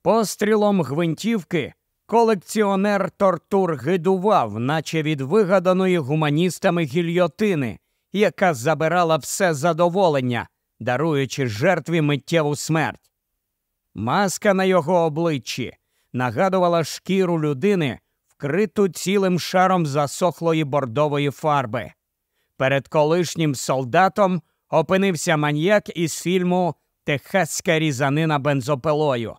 Пострілом гвинтівки колекціонер тортур гидував, наче від вигаданої гуманістами гільйотини, яка забирала все задоволення, даруючи жертві миттєву смерть. Маска на його обличчі нагадувала шкіру людини, вкриту цілим шаром засохлої бордової фарби. Перед колишнім солдатом опинився маньяк із фільму Техаська різанина бензопилою.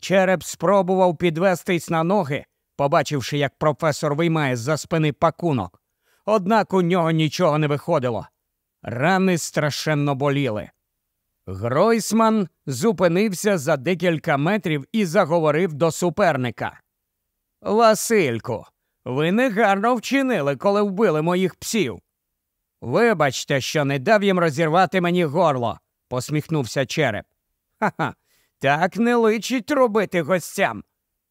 Череп спробував підвестись на ноги, побачивши, як професор виймає з за спини пакунок. Однак у нього нічого не виходило. Рани страшенно боліли. Гройсман зупинився за декілька метрів і заговорив до суперника. Васильку, ви негарно вчинили, коли вбили моїх псів. Вибачте, що не дав їм розірвати мені горло, посміхнувся череп. Ха-ха, так не личить робити гостям.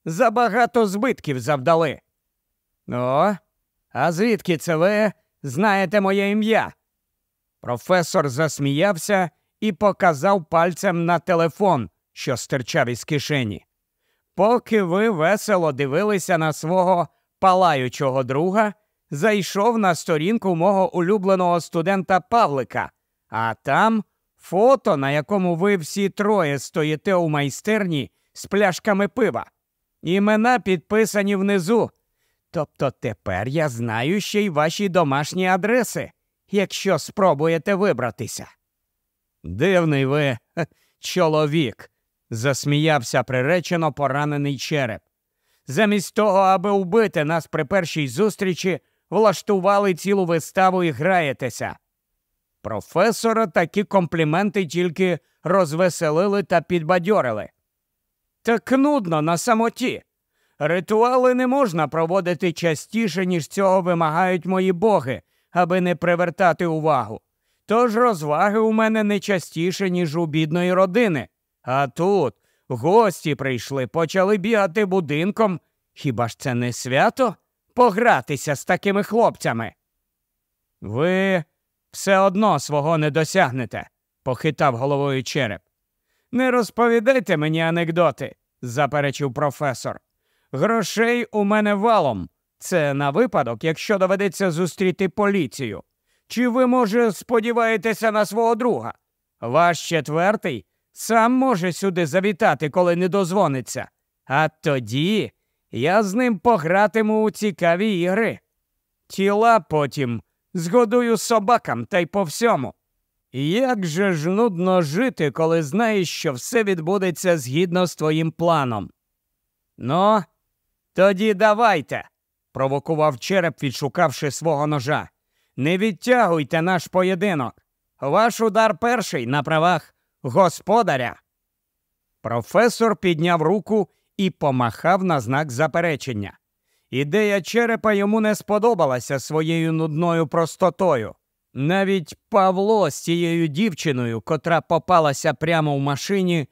Забагато збитків завдали. О, а звідки це ви знаєте моє ім'я? Професор засміявся і показав пальцем на телефон, що стирчав із кишені. Поки ви весело дивилися на свого палаючого друга, зайшов на сторінку мого улюбленого студента Павлика, а там фото, на якому ви всі троє стоїте у майстерні з пляшками пива. Імена підписані внизу. Тобто тепер я знаю ще й ваші домашні адреси, якщо спробуєте вибратися. Дивний ви, чоловік, засміявся приречено поранений череп. Замість того, аби вбити нас при першій зустрічі, влаштували цілу виставу і граєтеся. Професора такі компліменти тільки розвеселили та підбадьорили. Так нудно на самоті. Ритуали не можна проводити частіше, ніж цього вимагають мої боги, аби не привертати увагу. Тож розваги у мене не частіше, ніж у бідної родини. А тут гості прийшли, почали бігати будинком. Хіба ж це не свято? Погратися з такими хлопцями? Ви все одно свого не досягнете, похитав головою череп. Не розповідайте мені анекдоти, заперечив професор. Грошей у мене валом. Це на випадок, якщо доведеться зустріти поліцію. Чи ви, може, сподіваєтеся на свого друга? Ваш четвертий сам може сюди завітати, коли не дозвониться. А тоді я з ним погратиму у цікаві ігри. Тіла потім згодую собакам та й по всьому. Як же ж нудно жити, коли знаєш, що все відбудеться згідно з твоїм планом? Ну, тоді давайте, провокував череп, відшукавши свого ножа. Не відтягуйте наш поєдинок. Ваш удар перший на правах господаря. Професор підняв руку і помахав на знак заперечення. Ідея черепа йому не сподобалася своєю нудною простотою. Навіть Павло з цією дівчиною, котра попалася прямо в машині,